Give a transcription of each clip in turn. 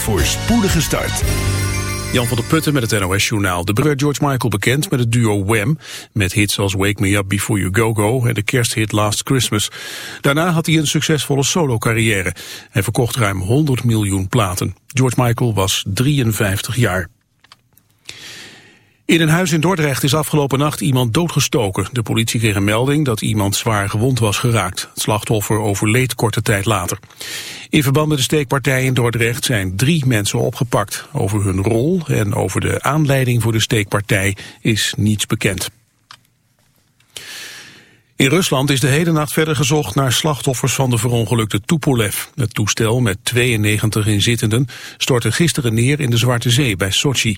voor spoedige start. Jan van der Putten met het NOS-journaal. De broer George Michael bekend met het duo Wham... met hits als Wake Me Up Before You Go Go... en de kersthit Last Christmas. Daarna had hij een succesvolle solo-carrière. Hij verkocht ruim 100 miljoen platen. George Michael was 53 jaar. In een huis in Dordrecht is afgelopen nacht iemand doodgestoken. De politie kreeg een melding dat iemand zwaar gewond was geraakt. Het slachtoffer overleed korte tijd later. In verband met de steekpartij in Dordrecht zijn drie mensen opgepakt. Over hun rol en over de aanleiding voor de steekpartij is niets bekend. In Rusland is de hele nacht verder gezocht naar slachtoffers van de verongelukte Tupolev. Het toestel met 92 inzittenden stortte gisteren neer in de Zwarte Zee bij Sochi.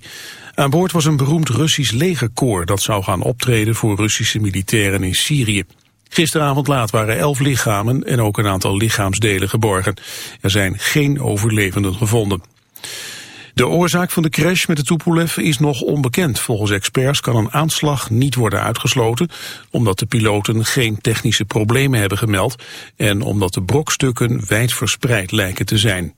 Aan boord was een beroemd Russisch legerkoor dat zou gaan optreden voor Russische militairen in Syrië. Gisteravond laat waren elf lichamen en ook een aantal lichaamsdelen geborgen. Er zijn geen overlevenden gevonden. De oorzaak van de crash met de Tupolev is nog onbekend. Volgens experts kan een aanslag niet worden uitgesloten... omdat de piloten geen technische problemen hebben gemeld... en omdat de brokstukken wijd verspreid lijken te zijn.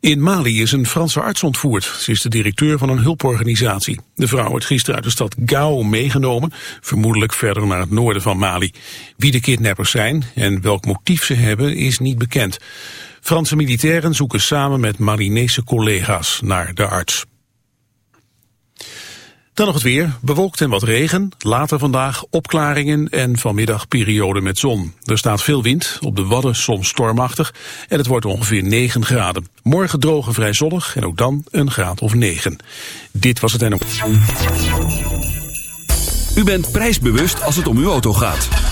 In Mali is een Franse arts ontvoerd. Ze is de directeur van een hulporganisatie. De vrouw wordt gisteren uit de stad Gao meegenomen, vermoedelijk verder naar het noorden van Mali. Wie de kidnappers zijn en welk motief ze hebben is niet bekend. Franse militairen zoeken samen met Malinese collega's naar de arts. Dan nog het weer. Bewolkt en wat regen. Later vandaag opklaringen en vanmiddag periode met zon. Er staat veel wind, op de Wadden soms stormachtig. En het wordt ongeveer 9 graden. Morgen droog en vrij zonnig en ook dan een graad of 9. Dit was het NO. U bent prijsbewust als het om uw auto gaat.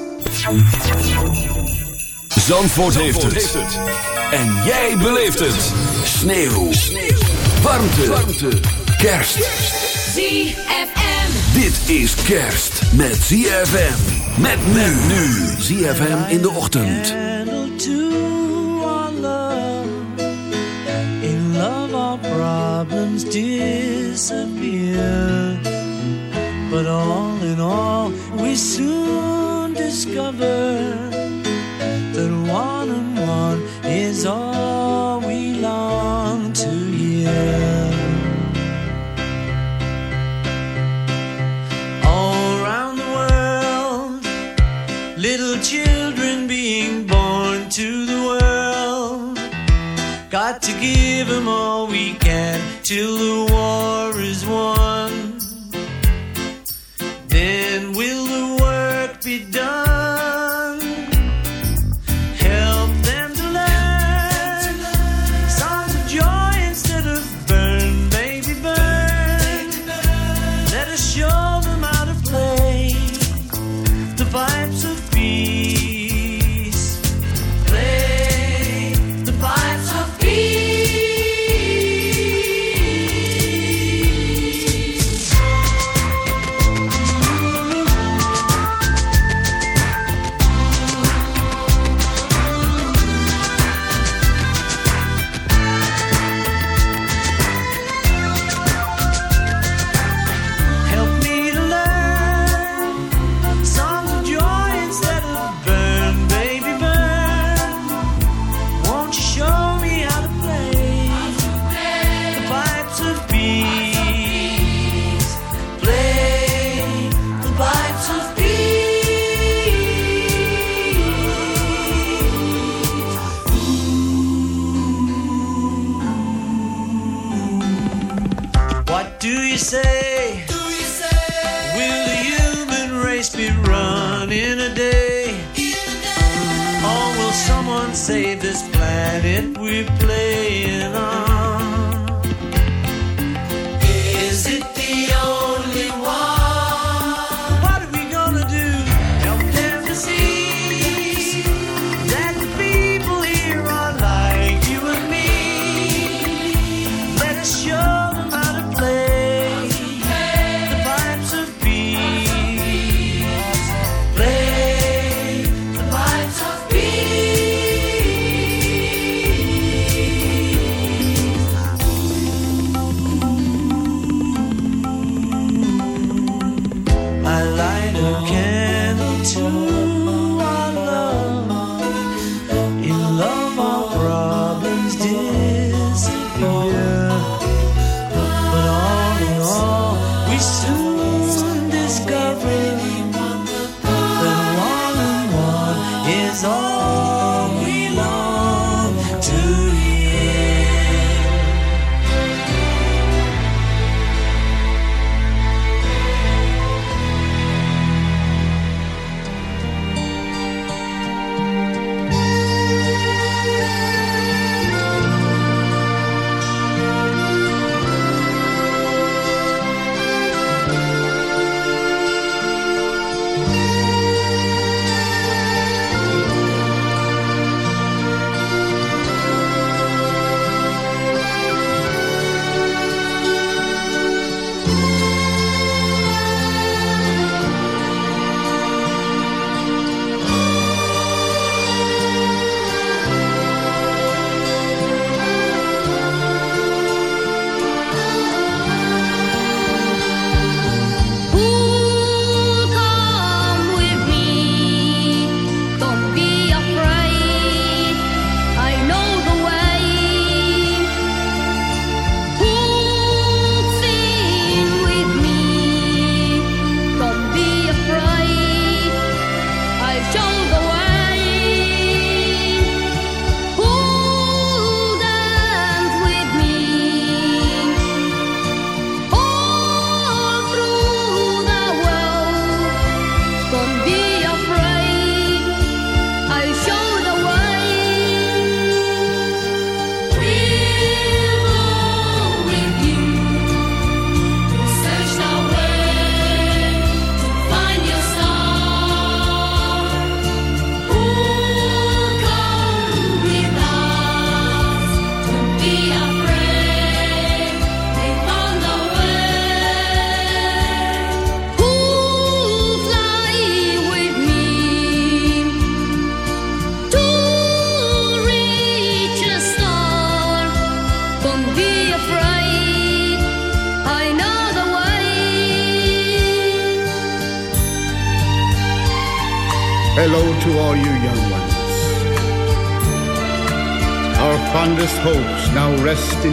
Zandvoort, heeft, het. En jij beleeft het. Sneeuw. Sneeuw. Warmte. Warmte. Kerst. ZFM. Dit is kerst met ZFM. Met men nu. ZFM in de ochtend. In love our problems disappear. But all in all, we soon discover that one and one is all we long to hear. All around the world, little children being born to the world. Got to give them all we can till the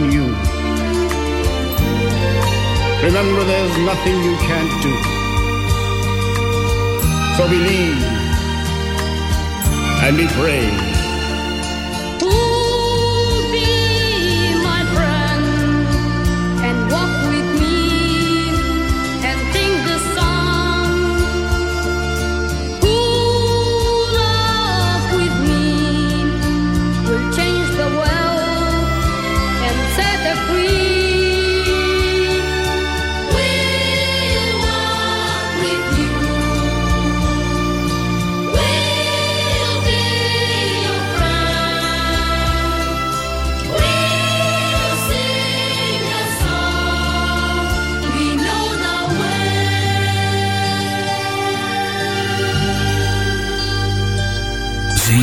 in you.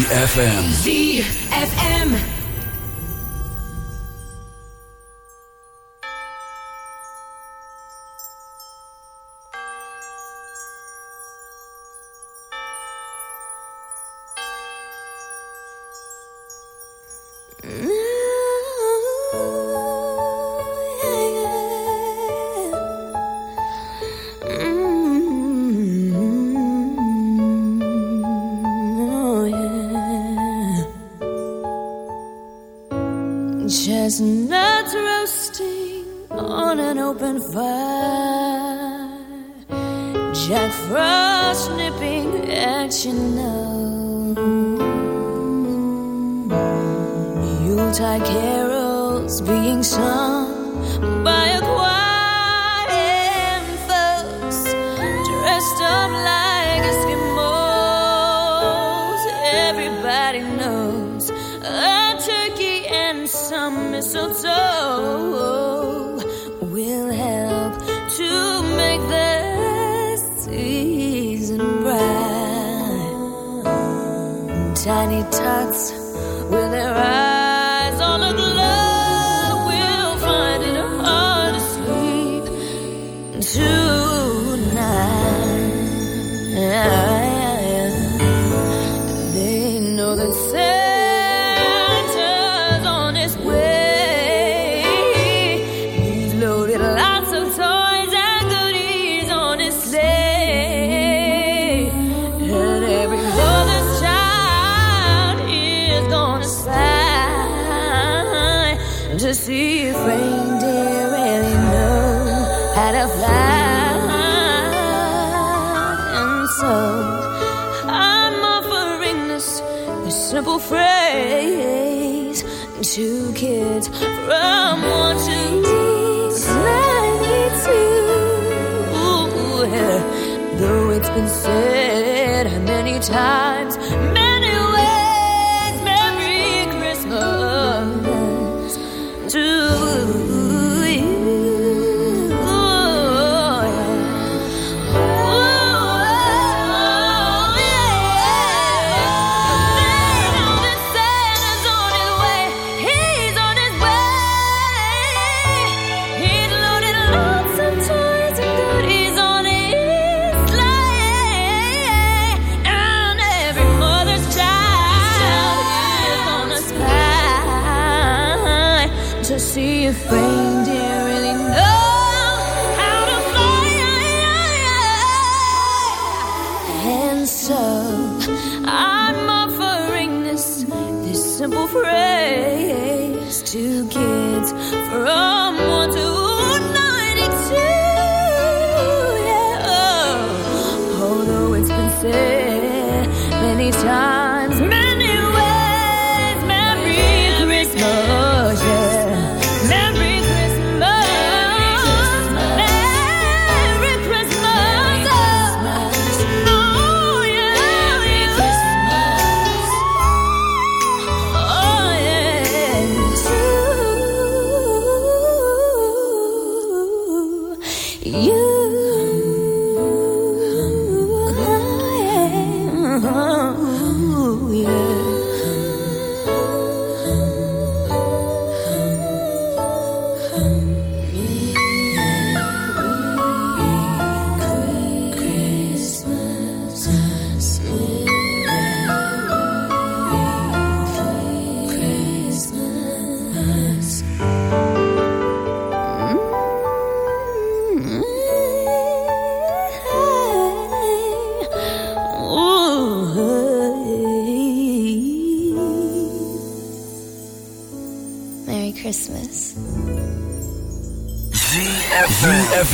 ZFM. ZFM. had a. And so I'm offering this, simple phrase to kids from. Though it's been said many times. Many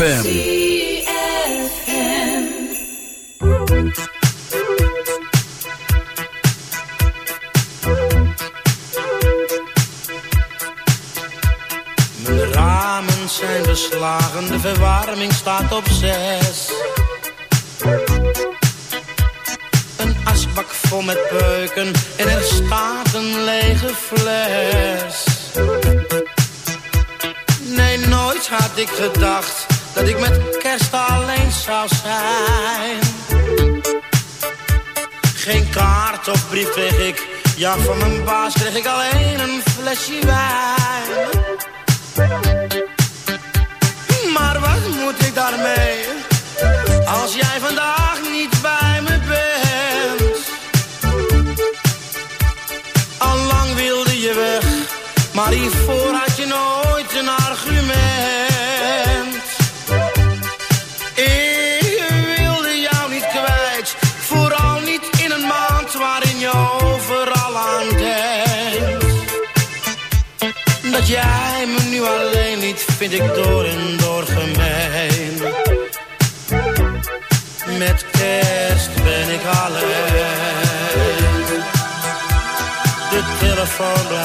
ZFM.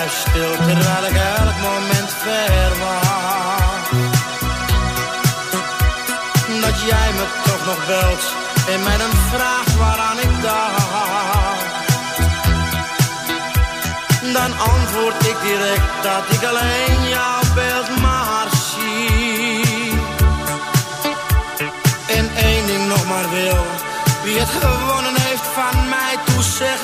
Stil terwijl ik elk moment verwacht. Dat jij me toch nog belt en mij dan vraagt waaraan ik dacht. Dan antwoord ik direct dat ik alleen jouw beeld maar zie. En één ding nog maar wil, wie het gewonnen heeft van mij, toe zeg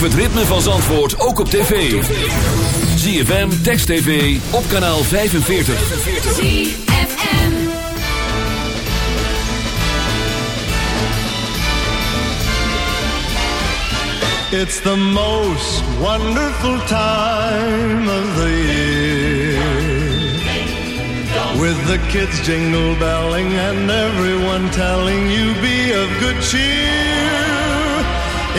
Beleef het ritme van Zandvoort ook op tv. ZFM, Text TV, op kanaal 45. ZFM. It's the most wonderful time of the year. With the kids jingle belling and everyone telling you be of good cheer.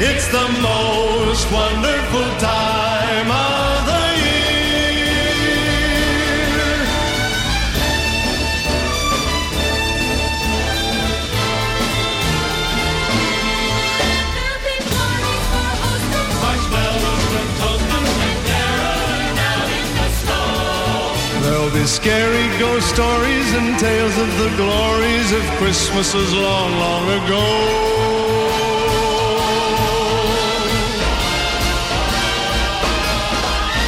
It's the most wonderful time of the year. There'll be scary ghost stories and tales of the glories of Christmases long, long ago.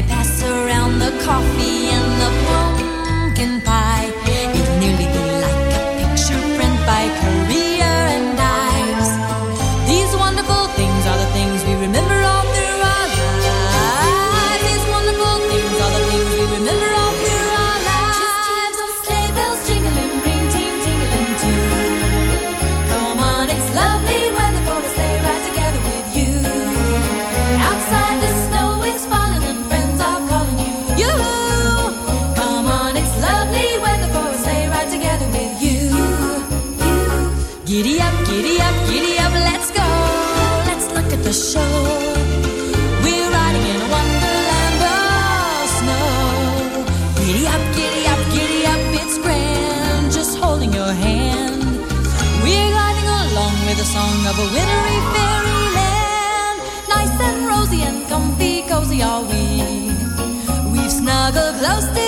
they pass around the coffee and close to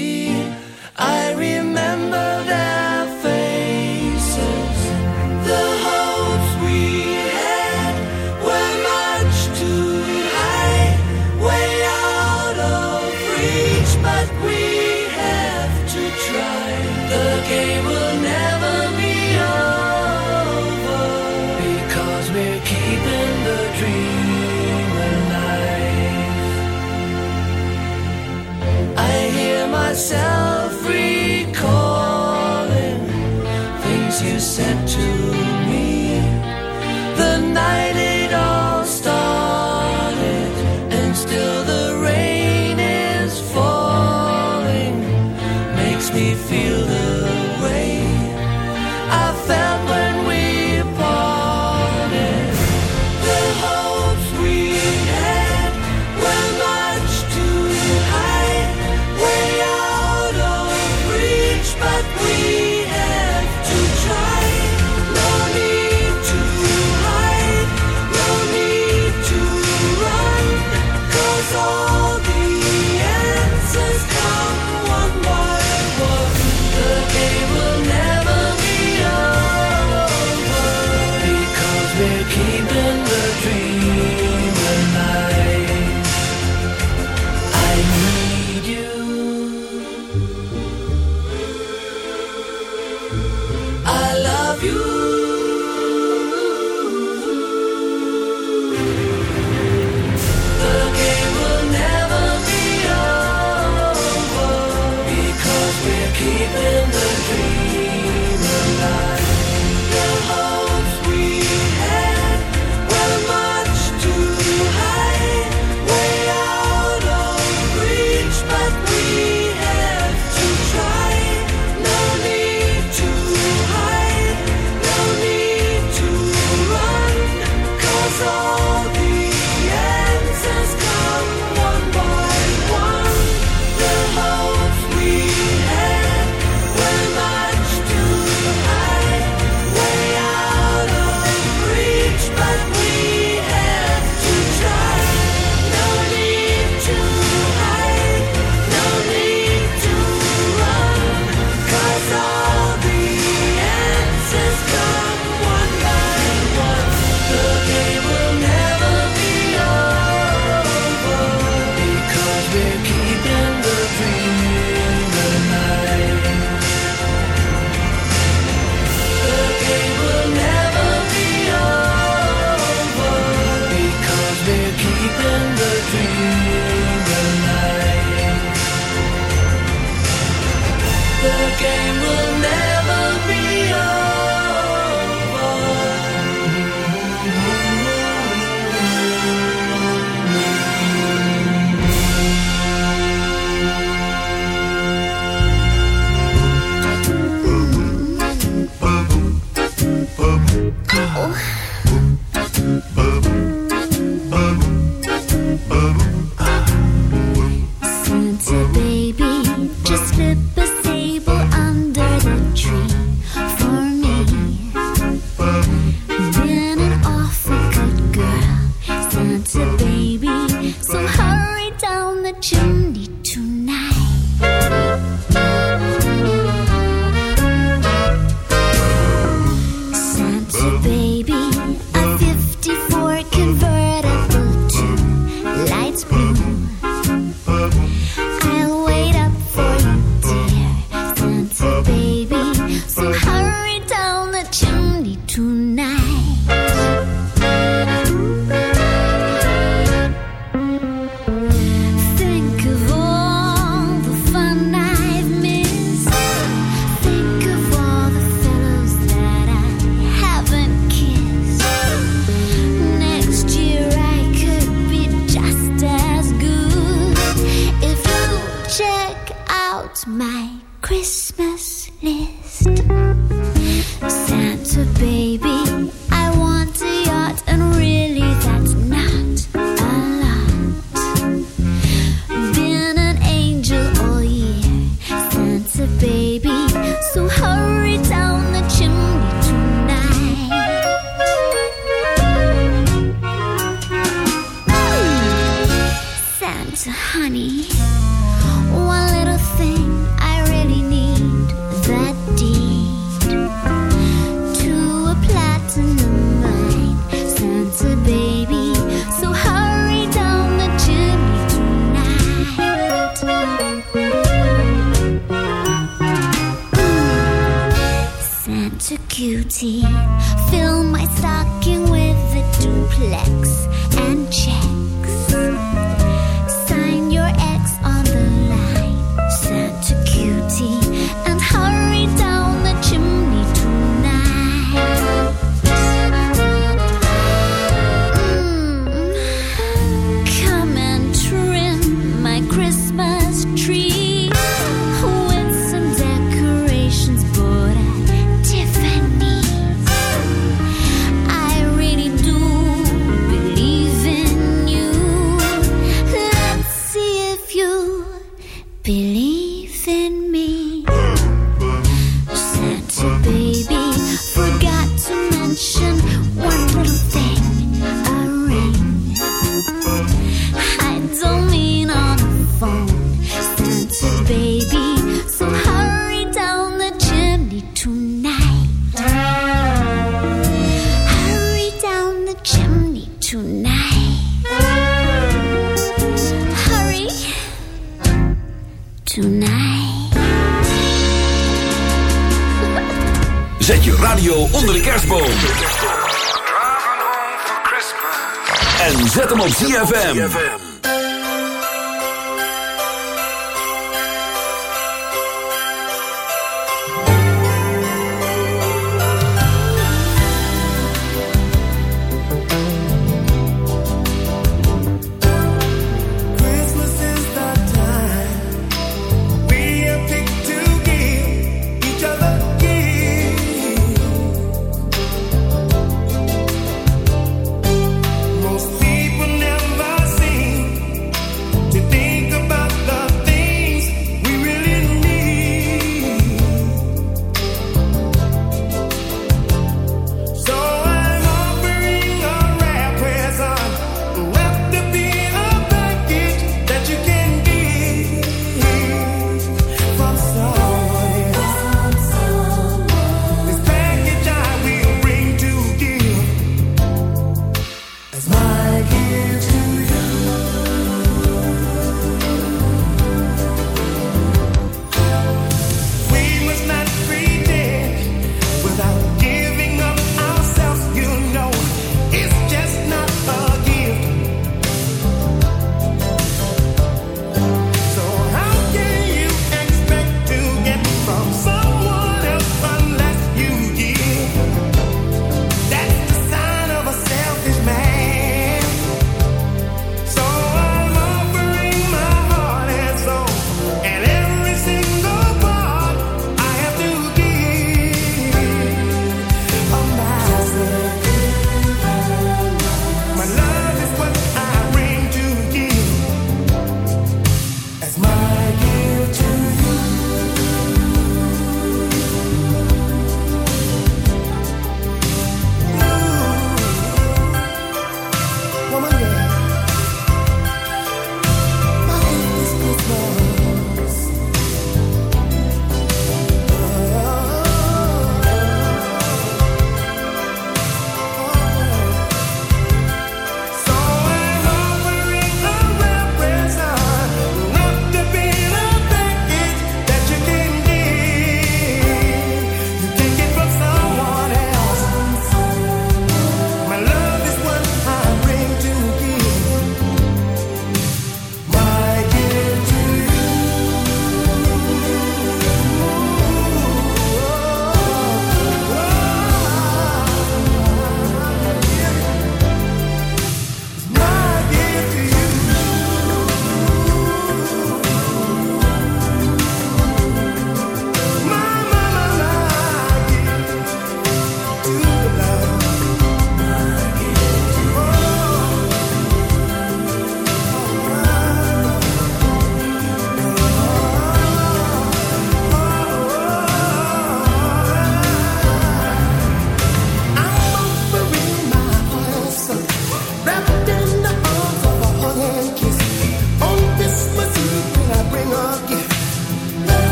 see.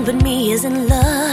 Everyone but me is in love.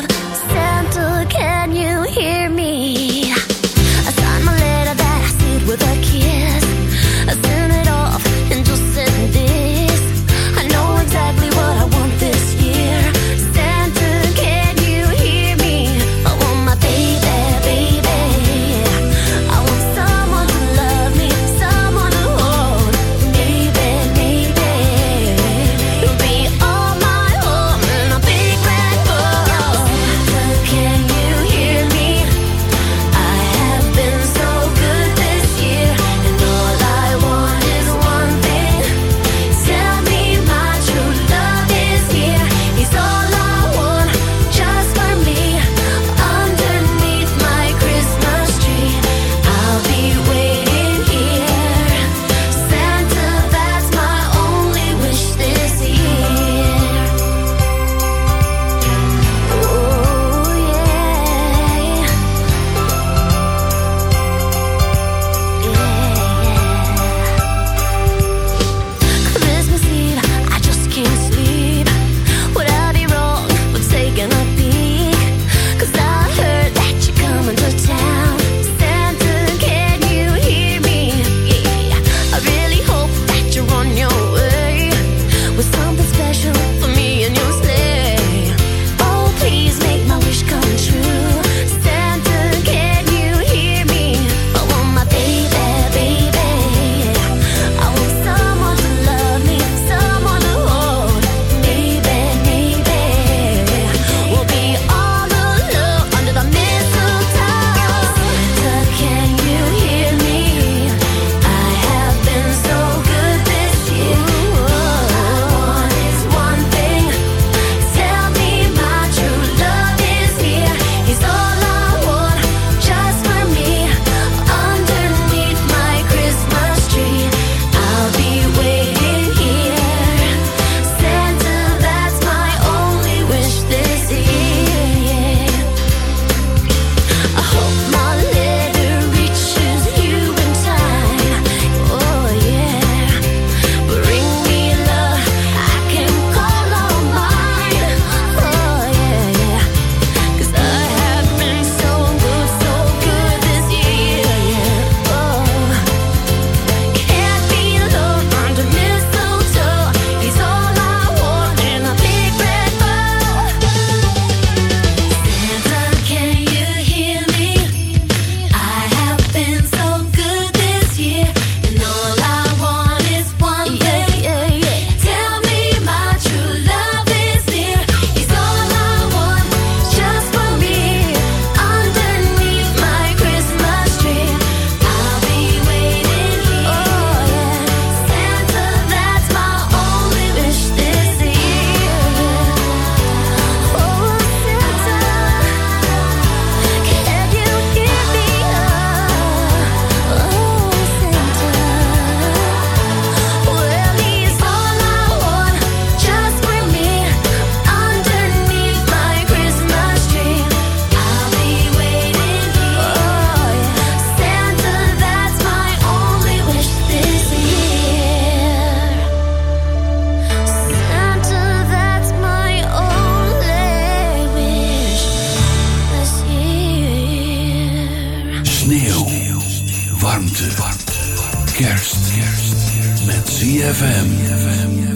ZFM.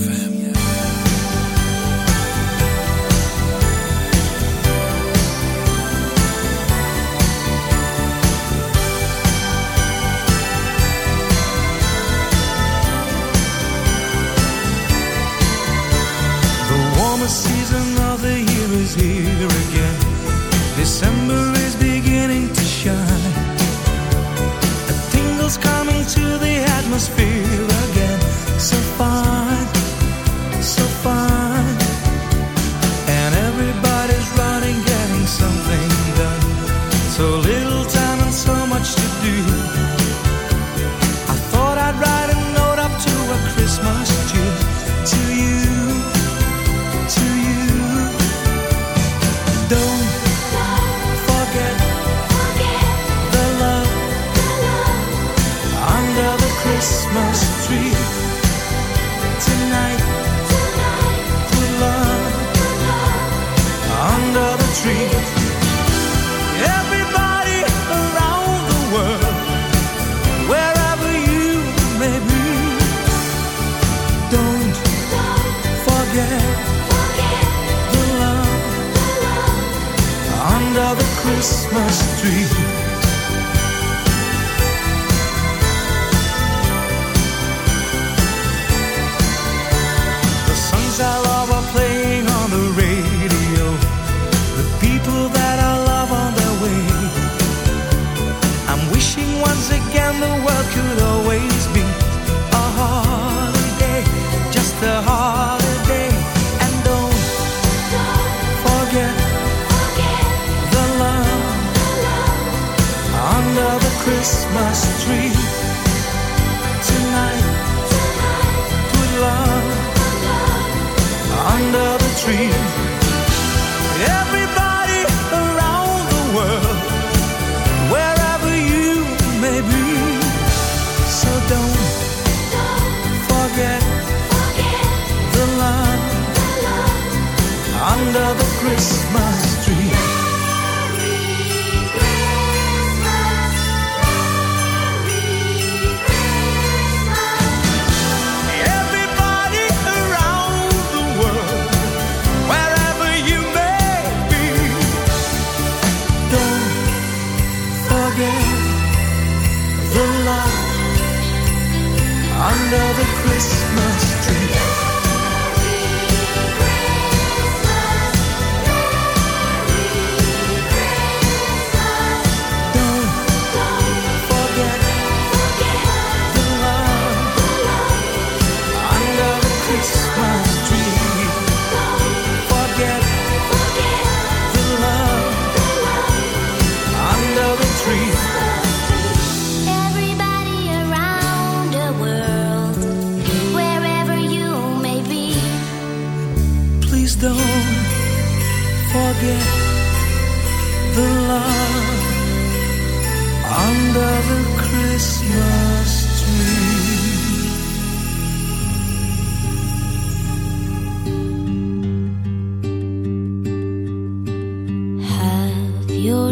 Christmas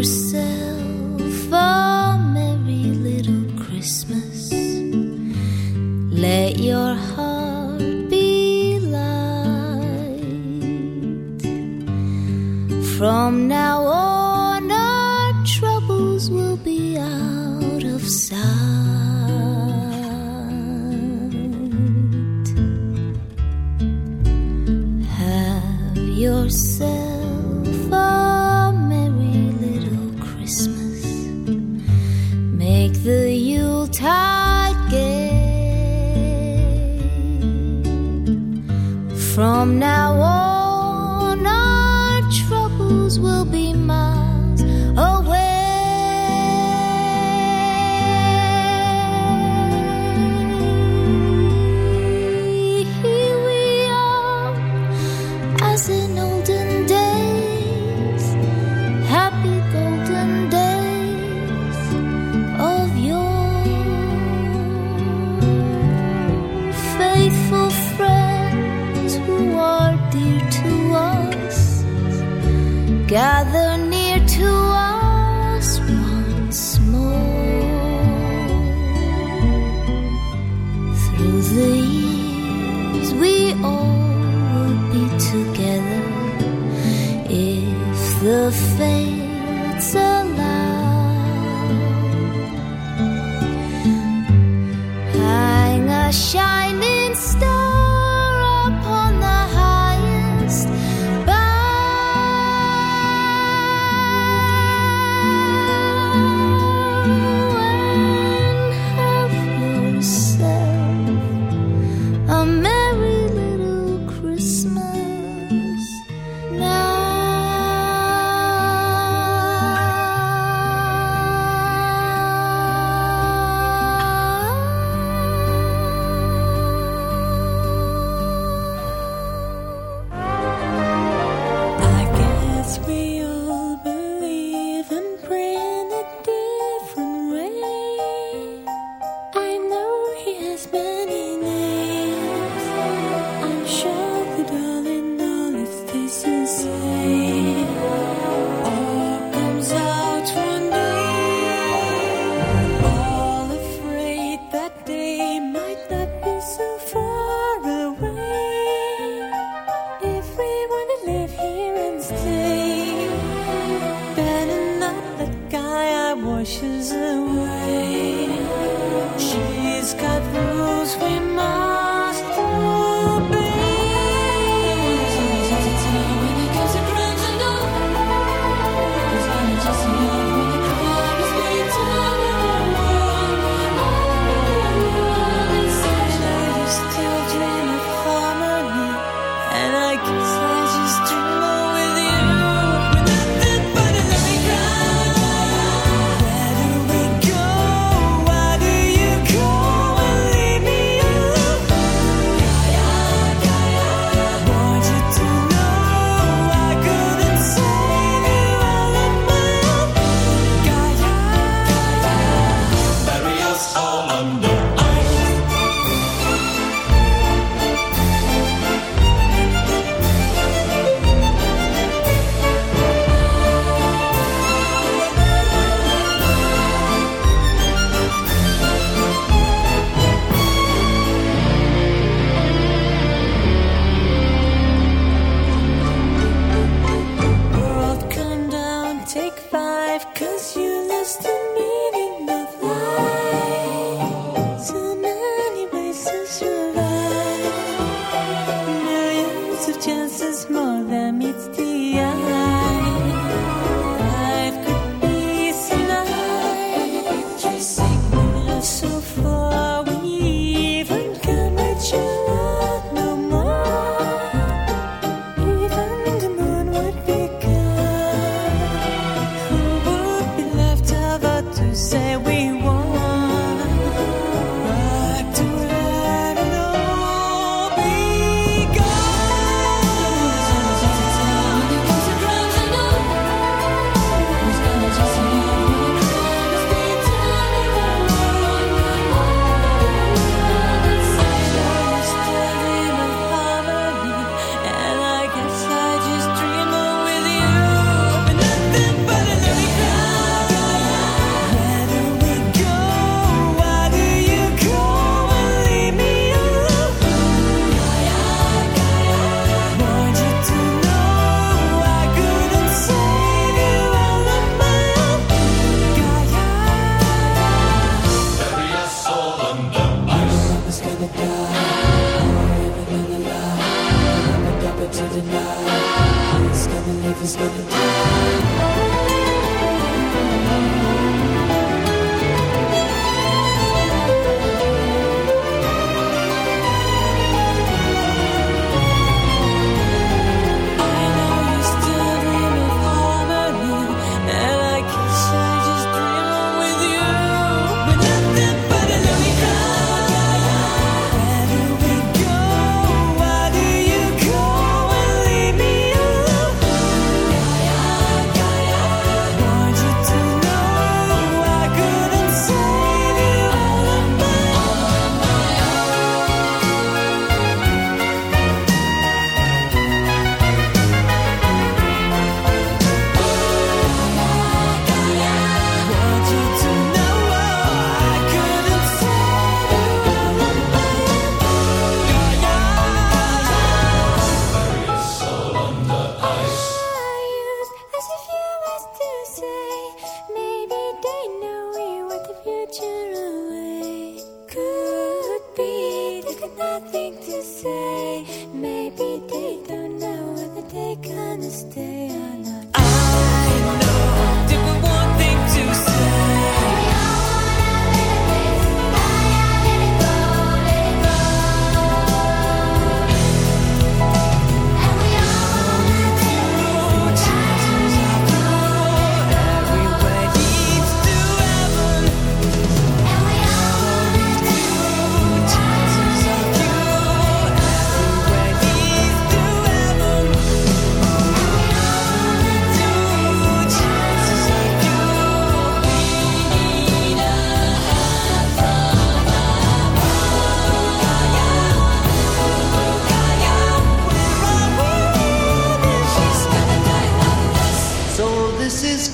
yourself a merry little Christmas. Let your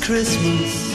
Christmas.